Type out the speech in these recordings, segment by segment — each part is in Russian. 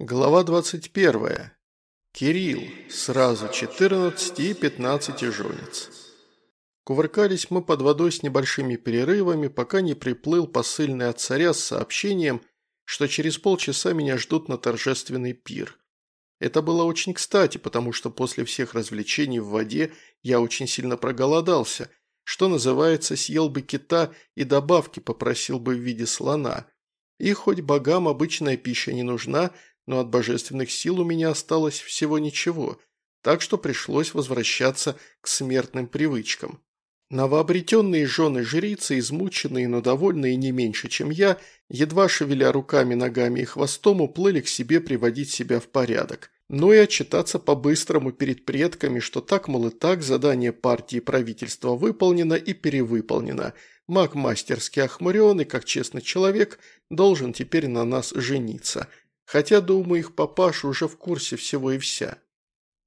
Глава 21. Кирилл. Сразу 14 и 15 жонец. Кувыркались мы под водой с небольшими перерывами, пока не приплыл посыльный от царя с сообщением, что через полчаса меня ждут на торжественный пир. Это было очень кстати, потому что после всех развлечений в воде я очень сильно проголодался, что называется, съел бы кита и добавки попросил бы в виде слона. И хоть богам обычная пища не нужна, но от божественных сил у меня осталось всего ничего, так что пришлось возвращаться к смертным привычкам. Новообретенные жены жрицы, измученные, но довольные не меньше, чем я, едва шевеля руками, ногами и хвостом, уплыли к себе приводить себя в порядок. Но и отчитаться по-быстрому перед предками, что так, мол, и так, задание партии правительства выполнено и перевыполнено. Маг мастерски охмурен и, как честный человек, должен теперь на нас жениться – Хотя, думаю, их папаша уже в курсе всего и вся.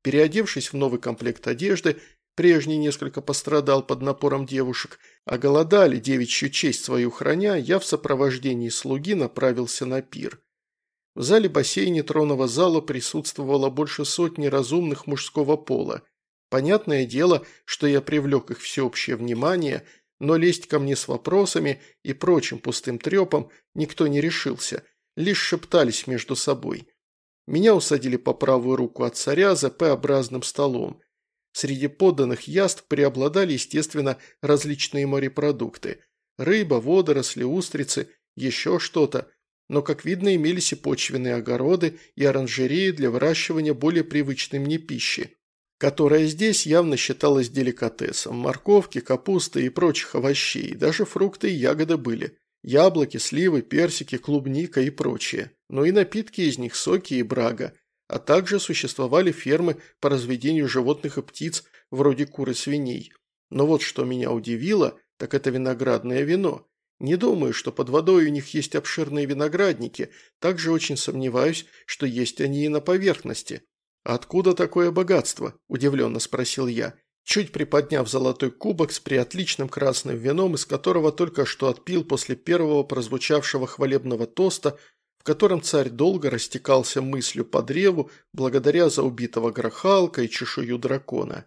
Переодевшись в новый комплект одежды, прежний несколько пострадал под напором девушек, а голодали, девичью честь свою храня, я в сопровождении слуги направился на пир. В зале бассейне тронного зала присутствовало больше сотни разумных мужского пола. Понятное дело, что я привлек их всеобщее внимание, но лезть ко мне с вопросами и прочим пустым трепом никто не решился – лишь шептались между собой. Меня усадили по правую руку от царя за П-образным столом. Среди подданных яств преобладали, естественно, различные морепродукты. Рыба, водоросли, устрицы, еще что-то. Но, как видно, имелись и почвенные огороды, и оранжереи для выращивания более привычной мне пищи, которая здесь явно считалась деликатесом. Морковки, капусты и прочих овощей, даже фрукты и ягоды были. Яблоки, сливы, персики, клубника и прочее. Но и напитки из них, соки и брага. А также существовали фермы по разведению животных и птиц, вроде кур и свиней. Но вот что меня удивило, так это виноградное вино. Не думаю, что под водой у них есть обширные виноградники, также очень сомневаюсь, что есть они и на поверхности. «Откуда такое богатство?» – удивленно спросил я. Чуть приподняв золотой кубок с приотличным красным вином, из которого только что отпил после первого прозвучавшего хвалебного тоста, в котором царь долго растекался мыслью по древу, благодаря за убитого грохалка и чешую дракона.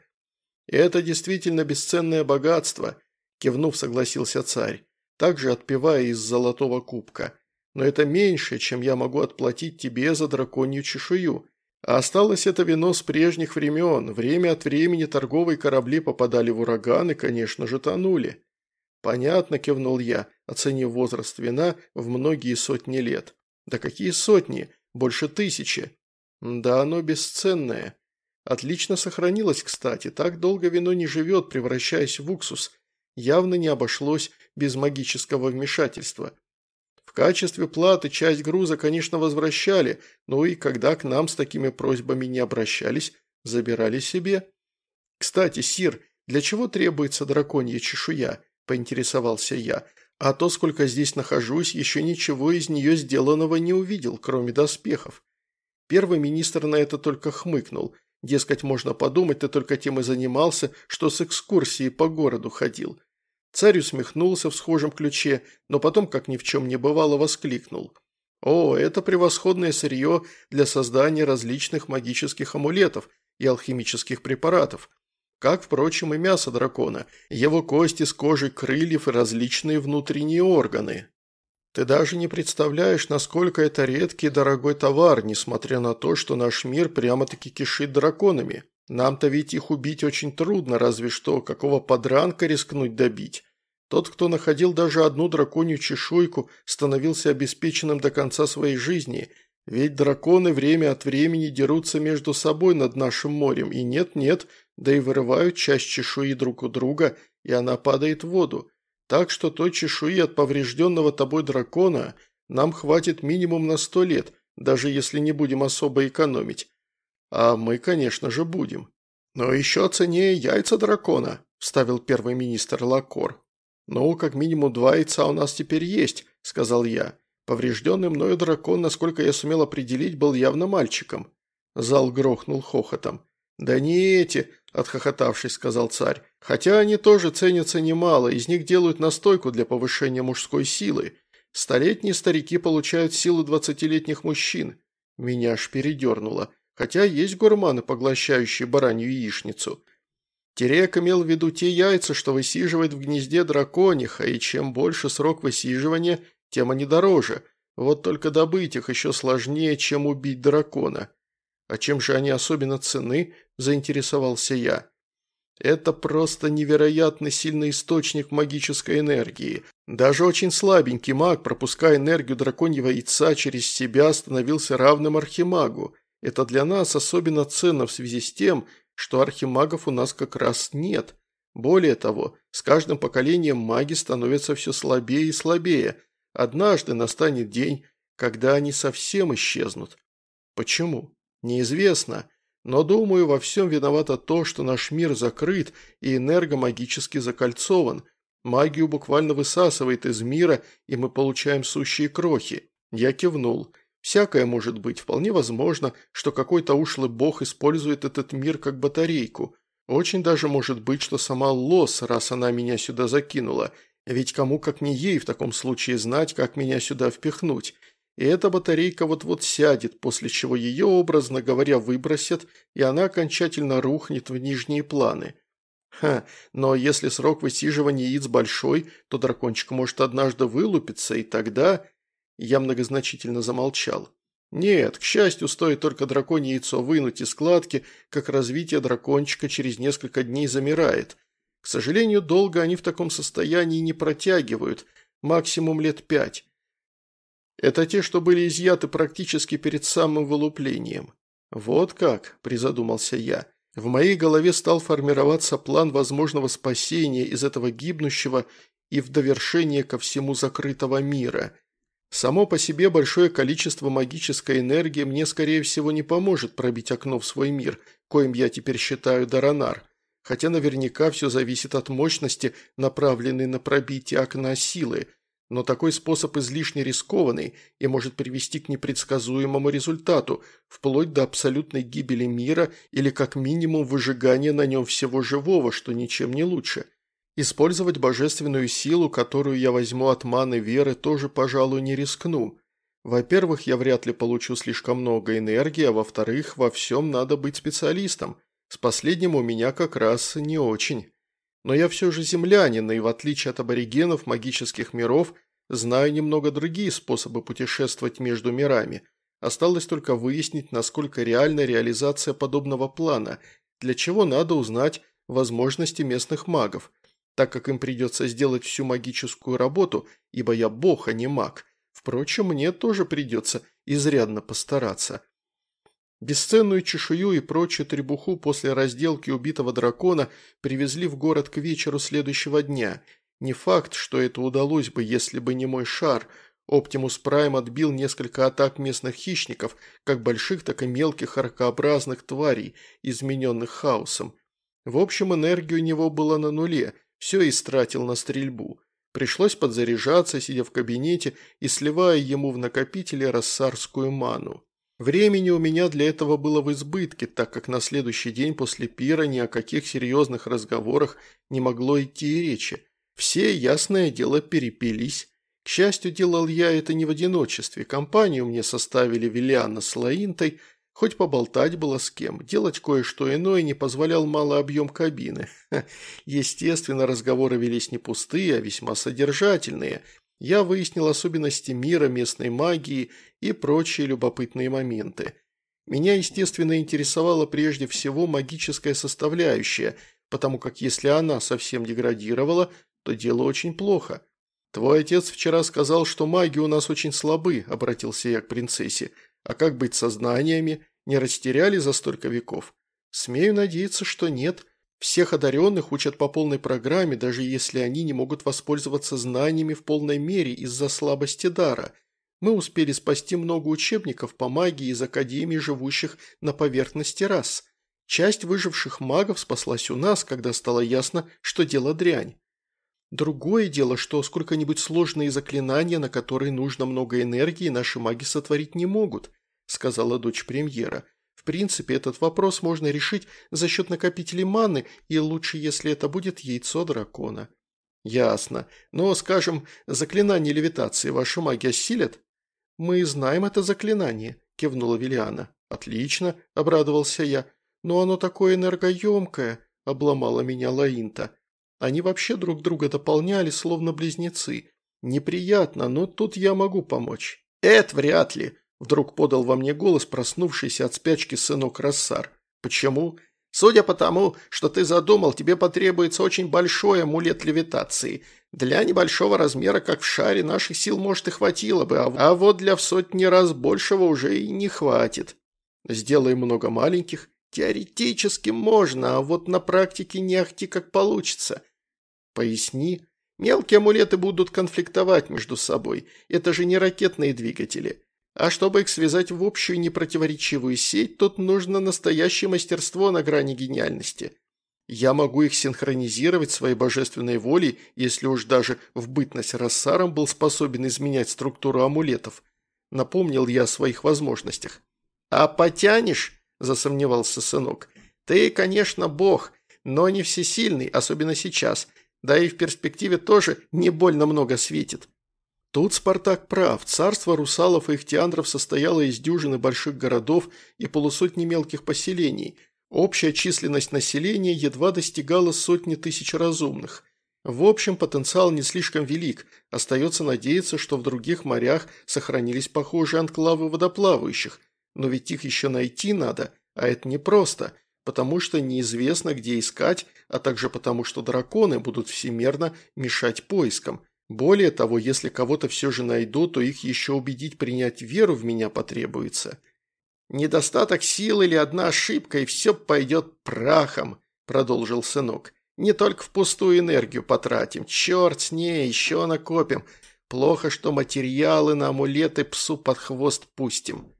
«И это действительно бесценное богатство», – кивнув, согласился царь, также отпивая из золотого кубка. «Но это меньше, чем я могу отплатить тебе за драконью чешую. А осталось это вино с прежних времен. Время от времени торговые корабли попадали в ураган и, конечно же, тонули. «Понятно», – кивнул я, оценив возраст вина в многие сотни лет. «Да какие сотни? Больше тысячи». «Да оно бесценное. Отлично сохранилось, кстати. Так долго вино не живет, превращаясь в уксус. Явно не обошлось без магического вмешательства качестве платы часть груза, конечно, возвращали, но и когда к нам с такими просьбами не обращались, забирали себе. «Кстати, Сир, для чего требуется драконья чешуя?» – поинтересовался я. «А то, сколько здесь нахожусь, еще ничего из нее сделанного не увидел, кроме доспехов». Первый министр на это только хмыкнул. Дескать, можно подумать, ты только тем и занимался, что с экскурсией по городу ходил. Царь усмехнулся в схожем ключе, но потом, как ни в чем не бывало, воскликнул. «О, это превосходное сырье для создания различных магических амулетов и алхимических препаратов, как, впрочем, и мясо дракона, его кости с кожей крыльев и различные внутренние органы. Ты даже не представляешь, насколько это редкий и дорогой товар, несмотря на то, что наш мир прямо-таки кишит драконами. Нам-то ведь их убить очень трудно, разве что какого подранка рискнуть добить. Тот, кто находил даже одну драконью чешуйку, становился обеспеченным до конца своей жизни, ведь драконы время от времени дерутся между собой над нашим морем, и нет-нет, да и вырывают часть чешуи друг у друга, и она падает в воду. Так что той чешуи от поврежденного тобой дракона нам хватит минимум на сто лет, даже если не будем особо экономить. А мы, конечно же, будем. Но еще ценнее яйца дракона, вставил первый министр Лакор. «Ну, как минимум два яйца у нас теперь есть», – сказал я. Поврежденный мною дракон, насколько я сумел определить, был явно мальчиком. Зал грохнул хохотом. «Да не эти», – отхохотавшись, сказал царь. «Хотя они тоже ценятся немало, из них делают настойку для повышения мужской силы. Столетние старики получают силу двадцатилетних мужчин. Меня аж передернуло, хотя есть гурманы, поглощающие баранью яичницу. Терек имел в виду те яйца, что высиживает в гнезде дракониха, и чем больше срок высиживания, тем они дороже. Вот только добыть их еще сложнее, чем убить дракона. А чем же они особенно ценны, заинтересовался я. Это просто невероятно сильный источник магической энергии. Даже очень слабенький маг, пропуская энергию драконьего яйца через себя, становился равным архимагу. Это для нас особенно ценно в связи с тем, что архимагов у нас как раз нет. Более того, с каждым поколением маги становятся все слабее и слабее. Однажды настанет день, когда они совсем исчезнут. Почему? Неизвестно. Но, думаю, во всем виновато то, что наш мир закрыт и энергомагически закольцован. Магию буквально высасывает из мира, и мы получаем сущие крохи. Я кивнул. Всякое может быть. Вполне возможно, что какой-то ушлый бог использует этот мир как батарейку. Очень даже может быть, что сама Лос, раз она меня сюда закинула. Ведь кому как не ей в таком случае знать, как меня сюда впихнуть и эта батарейка вот-вот сядет, после чего ее, образно говоря, выбросят, и она окончательно рухнет в нижние планы. Ха, но если срок высиживания яиц большой, то дракончик может однажды вылупиться, и тогда... Я многозначительно замолчал. Нет, к счастью, стоит только драконье яйцо вынуть из складки, как развитие дракончика через несколько дней замирает. К сожалению, долго они в таком состоянии не протягивают, максимум лет пять. Это те, что были изъяты практически перед самым вылуплением. Вот как, призадумался я. В моей голове стал формироваться план возможного спасения из этого гибнущего и в довершение ко всему закрытого мира. Само по себе большое количество магической энергии мне, скорее всего, не поможет пробить окно в свой мир, коим я теперь считаю Даранар, хотя наверняка все зависит от мощности, направленной на пробитие окна силы – но такой способ излишне рискованный и может привести к непредсказуемому результату, вплоть до абсолютной гибели мира или как минимум выжигания на нем всего живого, что ничем не лучше. Использовать божественную силу, которую я возьму от маны веры, тоже, пожалуй, не рискну. Во-первых, я вряд ли получу слишком много энергии, а во-вторых, во всем надо быть специалистом. С последним у меня как раз не очень. Но я все же землянин, и в отличие от аборигенов магических миров, знаю немного другие способы путешествовать между мирами. Осталось только выяснить, насколько реальна реализация подобного плана, для чего надо узнать возможности местных магов, так как им придется сделать всю магическую работу, ибо я бог, а не маг. Впрочем, мне тоже придется изрядно постараться. Бесценную чешую и прочую требуху после разделки убитого дракона привезли в город к вечеру следующего дня. Не факт, что это удалось бы, если бы не мой шар. Оптимус Прайм отбил несколько атак местных хищников, как больших, так и мелких ракообразных тварей, измененных хаосом. В общем, энергию у него была на нуле, все истратил на стрельбу. Пришлось подзаряжаться, сидя в кабинете и сливая ему в накопителе рассарскую ману. Времени у меня для этого было в избытке, так как на следующий день после пира ни о каких серьезных разговорах не могло идти и речи. Все, ясное дело, перепились. К счастью, делал я это не в одиночестве. Компанию мне составили Виллиана с Лаинтой, хоть поболтать было с кем. Делать кое-что иное не позволял малый объем кабины. Естественно, разговоры велись не пустые, а весьма содержательные – я выяснил особенности мира, местной магии и прочие любопытные моменты. Меня, естественно, интересовала прежде всего магическая составляющая, потому как если она совсем деградировала, то дело очень плохо. «Твой отец вчера сказал, что маги у нас очень слабы», – обратился я к принцессе. «А как быть со знаниями? Не растеряли за столько веков?» «Смею надеяться, что нет», всех одаренных учат по полной программе, даже если они не могут воспользоваться знаниями в полной мере из-за слабости дара. Мы успели спасти много учебников по магии из академий, живущих на поверхности рас. Часть выживших магов спаслась у нас, когда стало ясно, что дело дрянь. Другое дело, что сколько-нибудь сложные заклинания, на которые нужно много энергии, наши маги сотворить не могут, сказала дочь премьера. В принципе, этот вопрос можно решить за счет накопителей маны, и лучше, если это будет яйцо дракона. Ясно. Но, скажем, заклинание левитации вашу магию осилят? Мы знаем это заклинание, – кивнула Виллиана. «Отлично», – обрадовался я. «Но оно такое энергоемкое», – обломала меня Лаинта. Они вообще друг друга дополняли, словно близнецы. Неприятно, но тут я могу помочь. «Это вряд ли», – вдруг подал во мне голос проснувшийся от спячки сынок Рассар. «Почему?» Судя по тому, что ты задумал, тебе потребуется очень большой амулет левитации. Для небольшого размера, как в шаре, наших сил, может, и хватило бы, а, а вот для в сотни раз большего уже и не хватит. Сделай много маленьких. Теоретически можно, а вот на практике не ахти как получится. Поясни. Мелкие амулеты будут конфликтовать между собой. Это же не ракетные двигатели. А чтобы их связать в общую непротиворечивую сеть, тут нужно настоящее мастерство на грани гениальности. Я могу их синхронизировать своей божественной волей, если уж даже в бытность Рассаром был способен изменять структуру амулетов. Напомнил я о своих возможностях. «А потянешь?» – засомневался сынок. «Ты, конечно, бог, но не всесильный, особенно сейчас. Да и в перспективе тоже не больно много светит. Тут Спартак прав. Царство русалов и ихтиандров состояло из дюжины больших городов и полусотни мелких поселений. Общая численность населения едва достигала сотни тысяч разумных. В общем, потенциал не слишком велик. Остается надеяться, что в других морях сохранились похожие анклавы водоплавающих. Но ведь их еще найти надо, а это непросто, потому что неизвестно, где искать, а также потому, что драконы будут всемерно мешать поискам – более того, если кого-то все же найду, то их еще убедить принять веру в меня потребуется. Недостаток сил или одна ошибка, и все пойдет прахом, продолжил сынок. Не только впустую энергию потратим, черт с ней, еще накопим. Плохо, что материалы на амулеты псу под хвост пустим.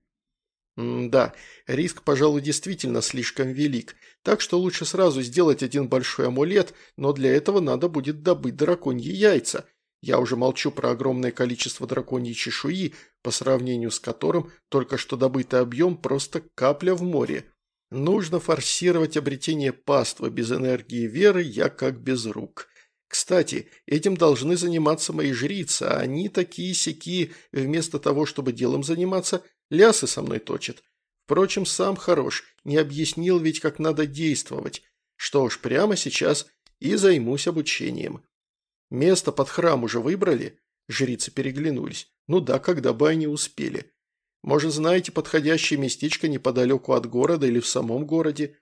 Да, риск, пожалуй, действительно слишком велик, так что лучше сразу сделать один большой амулет, но для этого надо будет добыть драконьи яйца – я уже молчу про огромное количество драконьей чешуи, по сравнению с которым только что добытый объем просто капля в море. Нужно форсировать обретение паства, без энергии веры я как без рук. Кстати, этим должны заниматься мои жрицы, а они такие-сяки, вместо того, чтобы делом заниматься, лясы со мной точат. Впрочем, сам хорош, не объяснил ведь, как надо действовать. Что ж, прямо сейчас и займусь обучением. Место под храм уже выбрали?» Жрицы переглянулись. «Ну да, когда бы они успели. Может, знаете подходящее местечко неподалеку от города или в самом городе?»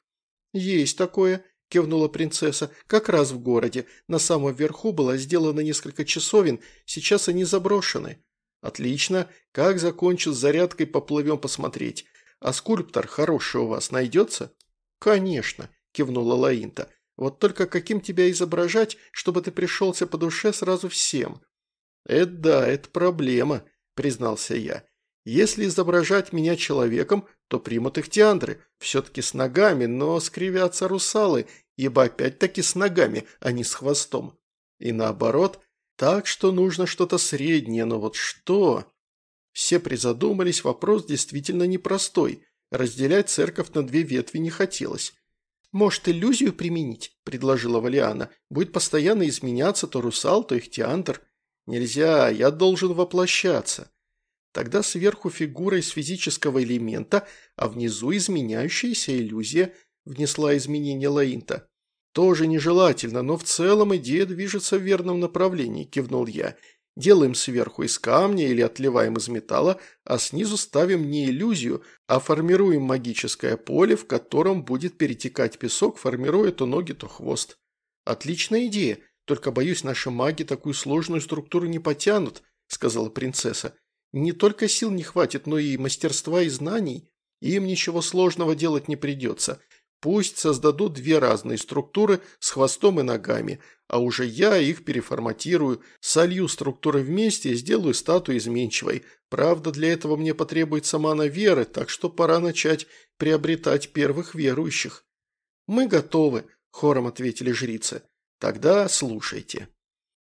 «Есть такое», – кивнула принцесса. «Как раз в городе. На самом верху было сделано несколько часовен, сейчас они заброшены». «Отлично. Как закончу с зарядкой, поплывем посмотреть. А скульптор хороший у вас найдется?» «Конечно», – кивнула Лаинта. Вот только каким тебя изображать, чтобы ты пришелся по душе сразу всем?» «Это да, это проблема», – признался я. «Если изображать меня человеком, то примут их тиандры, все-таки с ногами, но скривятся русалы, ибо опять-таки с ногами, а не с хвостом. И наоборот, так что нужно что-то среднее, но вот что?» Все призадумались, вопрос действительно непростой. Разделять церковь на две ветви не хотелось. «Может, иллюзию применить?» – предложила Валиана. «Будет постоянно изменяться то русал, то ихтиантр». «Нельзя, я должен воплощаться». Тогда сверху фигура из физического элемента, а внизу изменяющаяся иллюзия внесла изменение Лаинта. «Тоже нежелательно, но в целом идея движется в верном направлении», – кивнул я. Делаем сверху из камня или отливаем из металла, а снизу ставим не иллюзию, а формируем магическое поле, в котором будет перетекать песок, формируя то ноги, то хвост. Отличная идея, только, боюсь, наши маги такую сложную структуру не потянут, сказала принцесса. Не только сил не хватит, но и мастерства и знаний. Им ничего сложного делать не придется. Пусть создадут две разные структуры с хвостом и ногами, а уже я их переформатирую, солью структуры вместе и сделаю статую изменчивой. Правда, для этого мне потребуется мана веры, так что пора начать приобретать первых верующих». «Мы готовы», – хором ответили жрицы. «Тогда слушайте».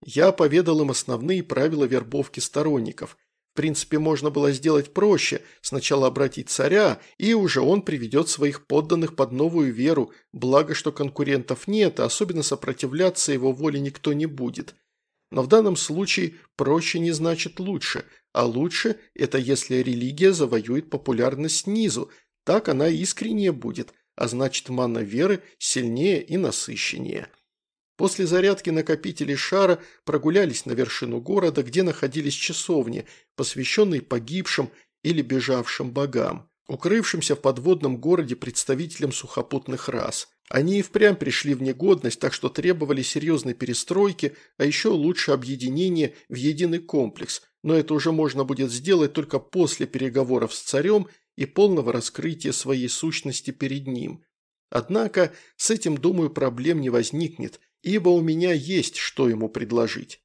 Я поведал им основные правила вербовки сторонников – в принципе, можно было сделать проще, сначала обратить царя, и уже он приведет своих подданных под новую веру, благо, что конкурентов нет, а особенно сопротивляться его воле никто не будет. но в данном случае проще не значит лучше, а лучше – это если религия завоюет популярность снизу, так она искреннее будет, а значит манна веры сильнее и насыщеннее. После зарядки накопителей шара прогулялись на вершину города, где находились часовни, посвященные погибшим или бежавшим богам, укрывшимся в подводном городе представителям сухопутных рас. Они и впрямь пришли в негодность, так что требовали серьезной перестройки, а еще лучше объединения в единый комплекс, но это уже можно будет сделать только после переговоров с царем и полного раскрытия своей сущности перед ним. Однако с этим, думаю, проблем не возникнет, ибо у меня есть что ему предложить.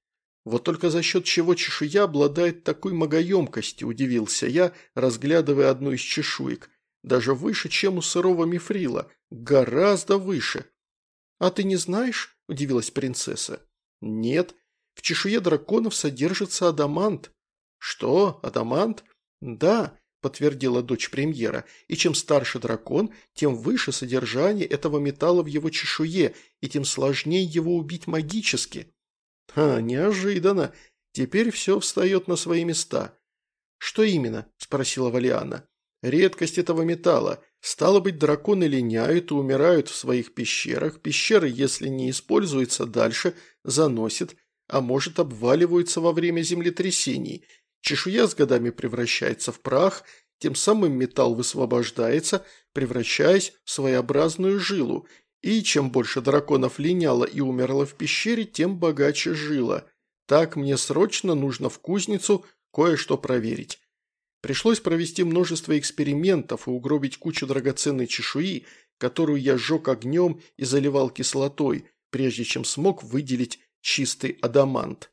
Вот только за счет чего чешуя обладает такой многоемкостью, удивился я, разглядывая одну из чешуек. Даже выше, чем у сырого мифрила. Гораздо выше. «А ты не знаешь?» – удивилась принцесса. «Нет. В чешуе драконов содержится адамант». «Что? Адамант?» «Да подтвердила дочь премьера, и чем старше дракон, тем выше содержание этого металла в его чешуе, и тем сложнее его убить магически. А, неожиданно. Теперь все встает на свои места. Что именно? спросила Валиана. Редкость этого металла. Стало быть, драконы линяют и умирают в своих пещерах. Пещеры, если не используются дальше, заносит, а может обваливаются во время землетрясений – Чешуя с годами превращается в прах, тем самым металл высвобождается, превращаясь в своеобразную жилу, и чем больше драконов линяло и умерло в пещере, тем богаче жила. Так мне срочно нужно в кузницу кое-что проверить. Пришлось провести множество экспериментов и угробить кучу драгоценной чешуи, которую я сжег огнем и заливал кислотой, прежде чем смог выделить чистый адамант.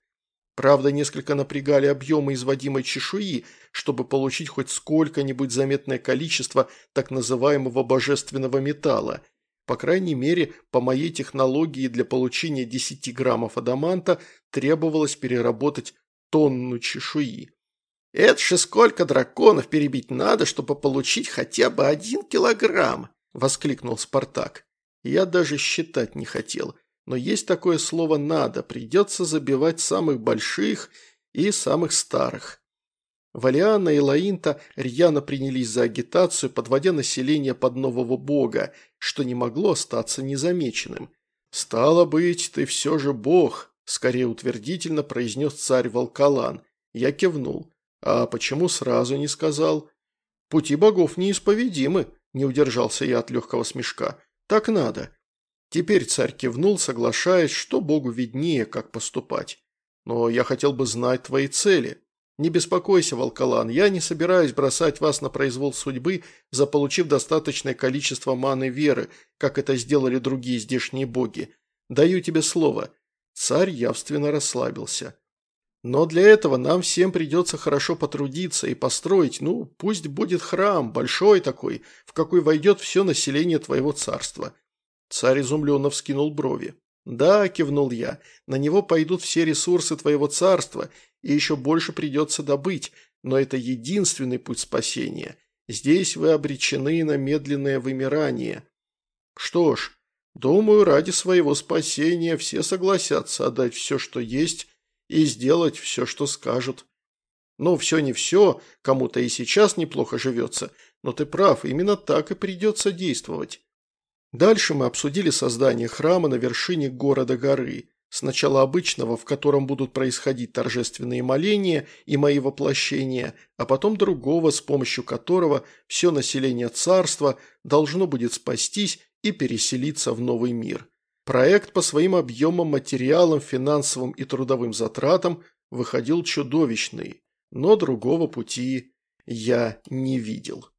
Правда, несколько напрягали объемы изводимой чешуи, чтобы получить хоть сколько-нибудь заметное количество так называемого божественного металла. По крайней мере, по моей технологии для получения 10 граммов адаманта требовалось переработать тонну чешуи. «Это же сколько драконов перебить надо, чтобы получить хотя бы один килограмм!» – воскликнул Спартак. Я даже считать не хотел – но есть такое слово «надо», придется забивать самых больших и самых старых. Валиана и Лаинта рьяно принялись за агитацию, подводя население под нового бога, что не могло остаться незамеченным. «Стало быть, ты все же бог», – скорее утвердительно произнес царь Волкалан. Я кивнул. «А почему сразу не сказал?» «Пути богов неисповедимы», – не удержался я от легкого смешка. «Так надо. Теперь царь кивнул, соглашаясь, что Богу виднее, как поступать. Но я хотел бы знать твои цели. Не беспокойся, Волкалан, я не собираюсь бросать вас на произвол судьбы, заполучив достаточное количество маны веры, как это сделали другие здешние боги. Даю тебе слово. Царь явственно расслабился. Но для этого нам всем придется хорошо потрудиться и построить, ну, пусть будет храм, большой такой, в какой войдет все население твоего царства. Царь изумленно вскинул брови. «Да», – кивнул я, – «на него пойдут все ресурсы твоего царства, и еще больше придется добыть, но это единственный путь спасения. Здесь вы обречены на медленное вымирание». «Что ж, думаю, ради своего спасения все согласятся отдать все, что есть, и сделать все, что скажут. Ну, все не все, кому-то и сейчас неплохо живется, но ты прав, именно так и придется действовать». Дальше мы обсудили создание храма на вершине города-горы, сначала обычного, в котором будут происходить торжественные моления и мои воплощения, а потом другого, с помощью которого все население царства должно будет спастись и переселиться в новый мир. Проект по своим объемам, материалам, финансовым и трудовым затратам выходил чудовищный, но другого пути я не видел.